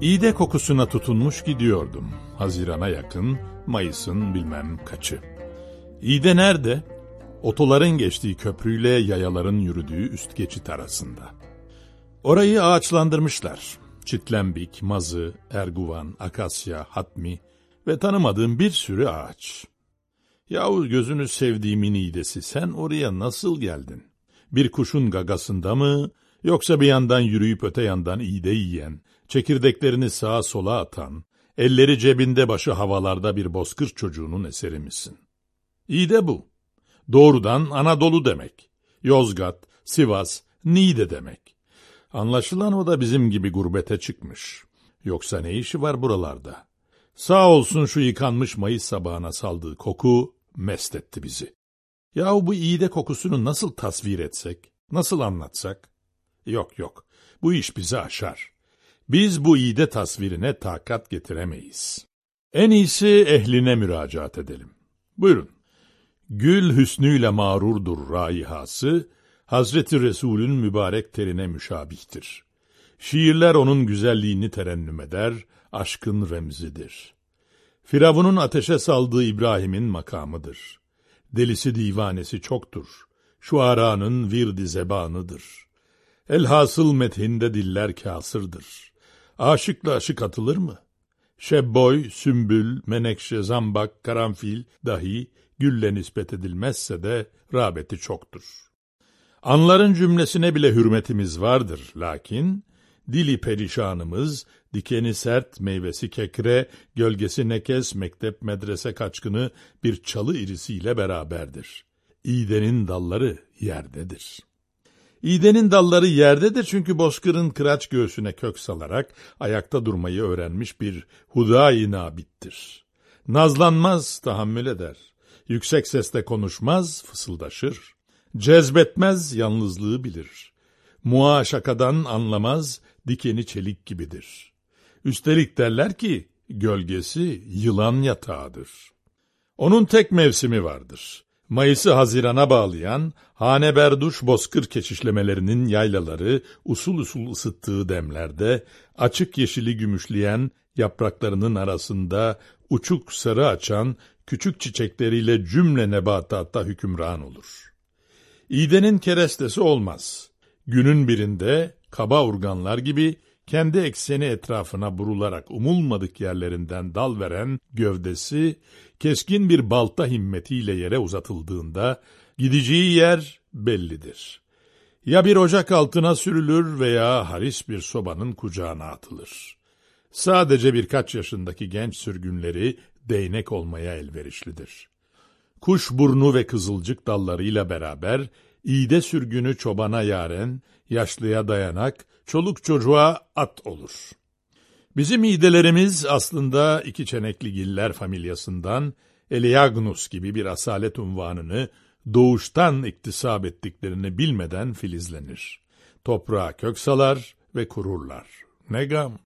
İğde kokusuna tutunmuş gidiyordum. Hazirana yakın, Mayıs'ın bilmem kaçı. İğde nerede? Otoların geçtiği köprüyle yayaların yürüdüğü üst geçit arasında. Orayı ağaçlandırmışlar. Çitlembik, mazı, erguvan, akasya, hatmi ve tanımadığım bir sürü ağaç. Yahu gözünü sevdiğimin iğdesi sen oraya nasıl geldin? Bir kuşun gagasında mı, yoksa bir yandan yürüyüp öte yandan iğde yiyen, çekirdeklerini sağa sola atan, elleri cebinde başı havalarda bir bozkır çocuğunun eseri misin? İğde bu. Doğrudan Anadolu demek. Yozgat, Sivas, Niğde demek. Anlaşılan o da bizim gibi gurbete çıkmış. Yoksa ne işi var buralarda? Sağ olsun şu yıkanmış Mayıs sabahına saldığı koku mest etti bizi. Yahu bu iğde kokusunu nasıl tasvir etsek, nasıl anlatsak? Yok yok, bu iş bizi aşar. Biz bu iğde tasvirine takat getiremeyiz. En iyisi ehline müracaat edelim. Buyurun. Gül hüsnüyle mağrurdur raihası, Hazreti Resul'ün mübarek terine müşabihtir. Şiirler onun güzelliğini terennüm eder, aşkın remzidir. Firavun'un ateşe saldığı İbrahim'in makamıdır. Delisi divanesi çoktur. Şu aranın virdi zebanıdır. Elhasıl methinde diller kasırdır. Aşıkla aşık atılır mı? Şebboy, sümbül, menekşe, zambak, karanfil dahi gülle nispet edilmezse de rağbeti çoktur. Anların cümlesine bile hürmetimiz vardır lakin dili perişanımız, dikeni sert, meyvesi kekre, gölgesi nekes, mektep medrese kaçkını bir çalı irisiyle beraberdir. İğdenin dalları yerdedir. İğdenin dalları yerdedir çünkü bozkırın kıraç göğsüne kök salarak ayakta durmayı öğrenmiş bir huda-i nabittir. Nazlanmaz, tahammül eder. Yüksek sesle konuşmaz, fısıldaşır. Cezbetmez, yalnızlığı bilir. Mua şakadan anlamaz, dikeni çelik gibidir. Üstelik derler ki, gölgesi yılan yatağıdır. Onun tek mevsimi vardır. Mayıs'ı Haziran'a bağlayan, hane berduş bozkır keçişlemelerinin yaylaları usul usul ısıttığı demlerde, açık yeşili gümüşleyen yapraklarının arasında uçuk sarı açan küçük çiçekleriyle cümle nebatatta hükümran olur. İğdenin kerestesi olmaz. Günün birinde kaba urganlar gibi kendi ekseni etrafına burularak umulmadık yerlerinden dal veren gövdesi, keskin bir balta himmetiyle yere uzatıldığında gideceği yer bellidir. Ya bir ocak altına sürülür veya haris bir sobanın kucağına atılır. Sadece birkaç yaşındaki genç sürgünleri değnek olmaya elverişlidir. Kuş burnu ve kızılcık dallarıyla beraber iğde sürgünü çobana yaren, yaşlıya dayanak, çoluk çocuğa at olur. Bizim iğdelerimiz aslında iki çenekli giller familyasından Eliagnus gibi bir asalet unvanını doğuştan iktisap ettiklerini bilmeden filizlenir. Toprağa kök salar ve kururlar. Ne gam!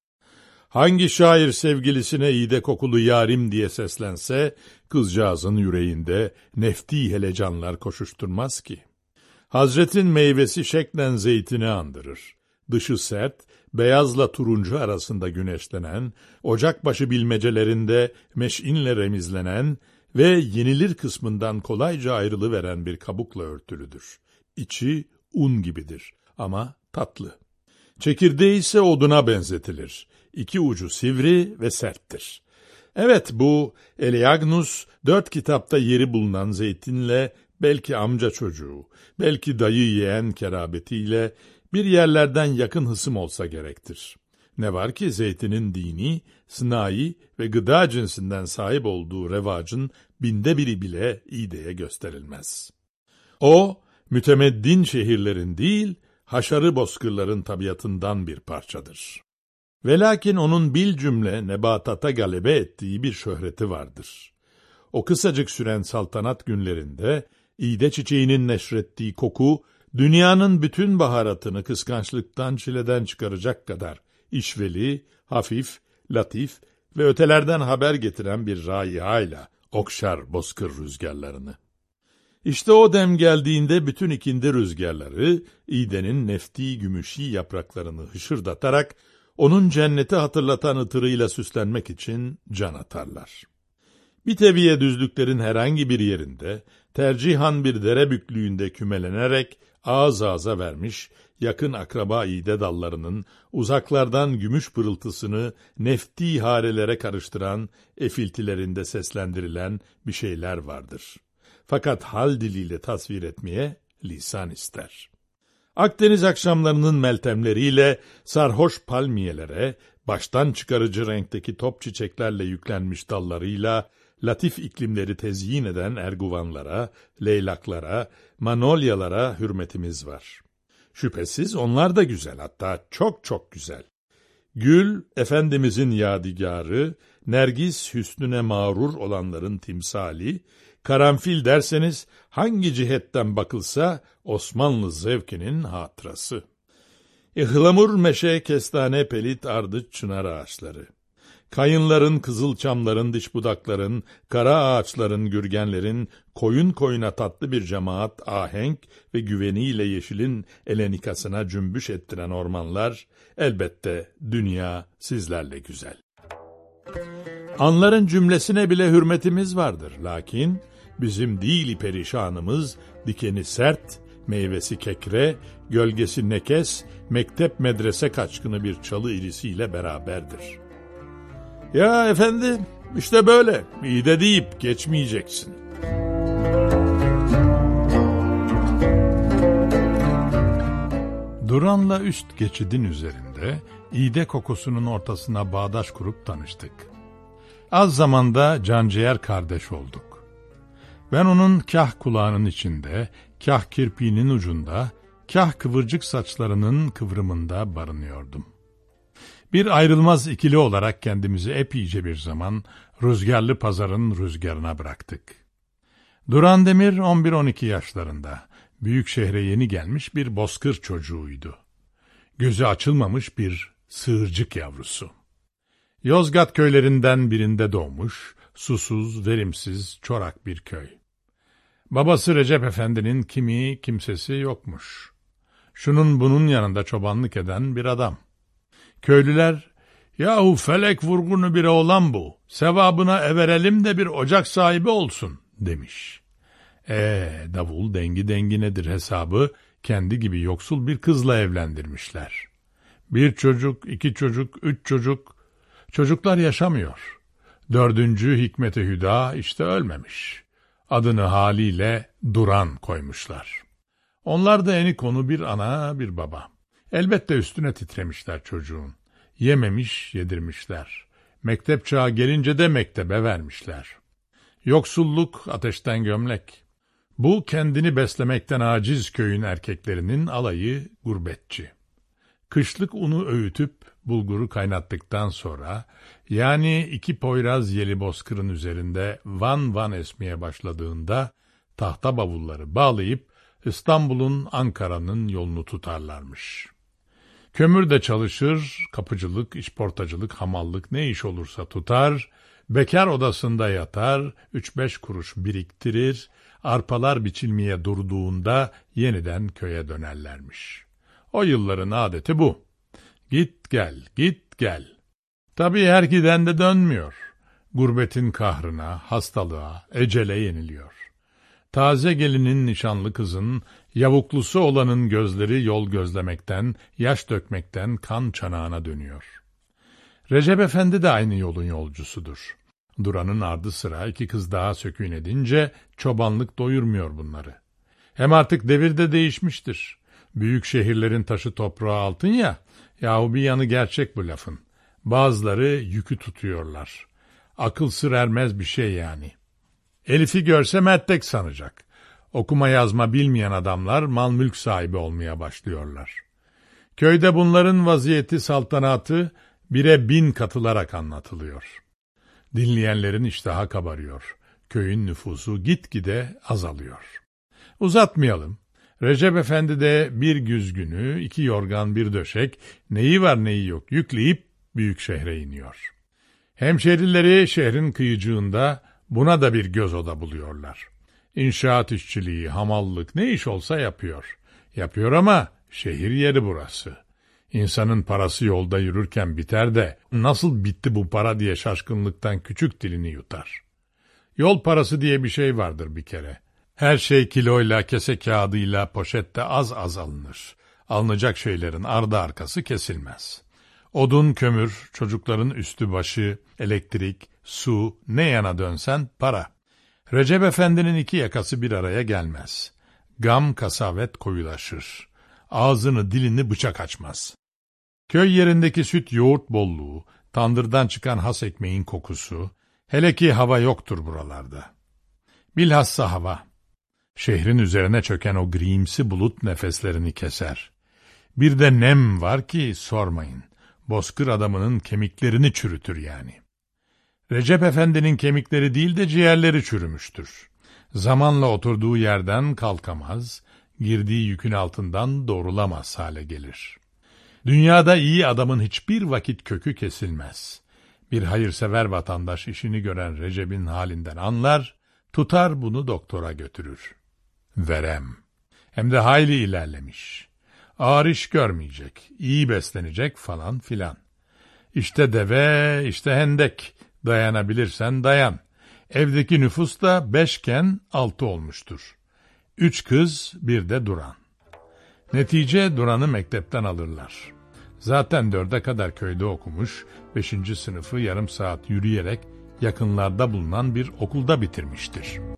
Hangi şair sevgilisine iğde kokulu yarim diye seslense, kızcağızın yüreğinde nefti helecanlar koşuşturmaz ki. Hazretin meyvesi şeklen zeytini andırır. Dışı sert, beyazla turuncu arasında güneşlenen, ocakbaşı bilmecelerinde meşinle remizlenen ve yenilir kısmından kolayca ayrılıveren bir kabukla örtülüdür. İçi un gibidir ama tatlı. Çekirdeği ise oduna benzetilir. İki ucu sivri ve serttir. Evet bu Eliagnus dört kitapta yeri bulunan zeytinle belki amca çocuğu, belki dayı yeğen kerabetiyle bir yerlerden yakın hısım olsa gerektir. Ne var ki zeytinin dini, sınai ve gıda cinsinden sahip olduğu revacın binde biri bile İğde'ye gösterilmez. O, mütemeddin şehirlerin değil, haşarı bozkırların tabiatından bir parçadır. Velakin onun bil cümle nebatata galebe ettiği bir şöhreti vardır. O kısacık süren saltanat günlerinde iğde çiçeğinin neşrettiği koku, dünyanın bütün baharatını kıskançlıktan çileden çıkaracak kadar işveli, hafif, latif ve ötelerden haber getiren bir raihayla okşar bozkır rüzgarlarını. İşte o dem geldiğinde bütün ikindi rüzgarları, iğdenin nefti gümüşi yapraklarını hışırdatarak onun cenneti hatırlatan ıtırıyla süslenmek için can atarlar. Bir teviye düzlüklerin herhangi bir yerinde, tercihan bir dere büklüğünde kümelenerek ağız ağza vermiş, yakın akraba iğde dallarının uzaklardan gümüş pırıltısını nefti harelere karıştıran efiltilerinde seslendirilen bir şeyler vardır. Fakat hal diliyle tasvir etmeye lisan ister. Akdeniz akşamlarının meltemleriyle sarhoş palmiyelere, baştan çıkarıcı renkteki top çiçeklerle yüklenmiş dallarıyla, latif iklimleri tezyin eden erguvanlara, leylaklara, manolyalara hürmetimiz var. Şüphesiz onlar da güzel, hatta çok çok güzel. Gül, Efendimizin yadigarı, Nergis hüsnüne mağrur olanların timsali, karanfil derseniz hangi cihetten bakılsa Osmanlı zevkinin hatırası. İhlamur meşe, kestane, pelit, ardıç, çınar ağaçları. Kayınların, kızılçamların, diş budakların, kara ağaçların, gürgenlerin, koyun koyuna tatlı bir cemaat, ahenk ve güveniyle yeşilin elenikasına cümbüş ettiren ormanlar, elbette dünya sizlerle güzel. Anların cümlesine bile hürmetimiz vardır. Lakin bizim değil perişanımız, dikeni sert, meyvesi kekre, gölgesi nekes, mektep medrese kaçkını bir çalı irisiyle beraberdir.'' Ya efendi işte böyle iyi de deyip geçmeyeceksin. Duran'la üst geçidin üzerinde iğde kokusunun ortasına bağdaş kurup tanıştık. Az zamanda canciğer kardeş olduk. Ben onun kah kulağının içinde, kah kirpiğinin ucunda, kah kıvırcık saçlarının kıvrımında barınıyordum. Bir ayrılmaz ikili olarak kendimizi epeyce bir zaman rüzgarlı pazarın rüzgarına bıraktık. Duran Demir 11-12 yaşlarında, büyük şehre yeni gelmiş bir bozkır çocuğuydu. Gözü açılmamış bir sığırcık yavrusu. Yozgat köylerinden birinde doğmuş, susuz, verimsiz, çorak bir köy. Babası Recep Efendi'nin kimi kimsesi yokmuş. Şunun bunun yanında çobanlık eden bir adam. Köylüler, yahu felek vurgunu bir oğlan bu, sevabına everelim de bir ocak sahibi olsun demiş. Ee, davul dengi dengi nedir hesabı, kendi gibi yoksul bir kızla evlendirmişler. Bir çocuk, iki çocuk, üç çocuk, çocuklar yaşamıyor. Dördüncü Hikmet-i Hüda işte ölmemiş. Adını haliyle Duran koymuşlar. Onlar da eni konu bir ana bir baba. Elbette üstüne titremişler çocuğun. Yememiş, yedirmişler. Mektep çağı gelince de mektebe vermişler. Yoksulluk ateşten gömlek. Bu kendini beslemekten aciz köyün erkeklerinin alayı gurbetçi. Kışlık unu öğütüp bulguru kaynattıktan sonra yani iki poyraz yeli bozkırın üzerinde van van esmeye başladığında tahta bavulları bağlayıp İstanbul'un Ankara'nın yolunu tutarlarmış. Kömür de çalışır, kapıcılık, işportacılık, hamallık ne iş olursa tutar, bekar odasında yatar, üç beş kuruş biriktirir, arpalar biçilmeye durduğunda yeniden köye dönerlermiş. O yılların adeti bu. Git gel, git gel. Tabii her giden de dönmüyor. Gurbetin kahrına, hastalığa, ecele yeniliyor. Taze gelinin nişanlı kızın, yavuklusu olanın gözleri yol gözlemekten, yaş dökmekten kan çanağına dönüyor. Recep Efendi de aynı yolun yolcusudur. Duran'ın ardı sıra iki kız daha sökün edince çobanlık doyurmuyor bunları. Hem artık devir de değişmiştir. Büyük şehirlerin taşı toprağı altın ya, yahu bir yanı gerçek bu lafın. Bazıları yükü tutuyorlar. Akıl sır ermez bir şey yani.'' Elif'i görse mettek sanacak. Okuma yazma bilmeyen adamlar mal mülk sahibi olmaya başlıyorlar. Köyde bunların vaziyeti saltanatı bire bin katılarak anlatılıyor. Dinleyenlerin iştahı kabarıyor. Köyün nüfusu gitgide azalıyor. Uzatmayalım. Recep Efendi de bir güzgünü, iki yorgan bir döşek, neyi var neyi yok yükleyip büyük şehre iniyor. Hemşerileri şehrin kıyıcığında Buna da bir göz oda buluyorlar. İnşaat işçiliği, hamallık ne iş olsa yapıyor. Yapıyor ama şehir yeri burası. İnsanın parası yolda yürürken biter de nasıl bitti bu para diye şaşkınlıktan küçük dilini yutar. Yol parası diye bir şey vardır bir kere. Her şey kiloyla, kese kağıdıyla, poşette az az alınır. Alınacak şeylerin ardı arkası kesilmez. Odun, kömür, çocukların üstü başı, elektrik, su, ne yana dönsen para. Recep Efendi'nin iki yakası bir araya gelmez. Gam kasavet koyulaşır. Ağzını dilini bıçak açmaz. Köy yerindeki süt yoğurt bolluğu, tandırdan çıkan has ekmeğin kokusu, hele ki hava yoktur buralarda. Bilhassa hava. Şehrin üzerine çöken o grimsi bulut nefeslerini keser. Bir de nem var ki sormayın. Bozkır adamının kemiklerini çürütür yani. Recep Efendi'nin kemikleri değil de ciğerleri çürümüştür. Zamanla oturduğu yerden kalkamaz, girdiği yükün altından doğrulamaz hale gelir. Dünyada iyi adamın hiçbir vakit kökü kesilmez. Bir hayırsever vatandaş işini gören Recep'in halinden anlar, tutar bunu doktora götürür. Verem. Hem de hayli ilerlemiş. Ağır iş görmeyecek, iyi beslenecek falan filan. İşte deve, işte hendek. Dayanabilirsen dayan. Evdeki nüfus da beşken altı olmuştur. Üç kız, bir de Duran. Netice Duran'ı mektepten alırlar. Zaten dörde kadar köyde okumuş, beşinci sınıfı yarım saat yürüyerek yakınlarda bulunan bir okulda bitirmiştir.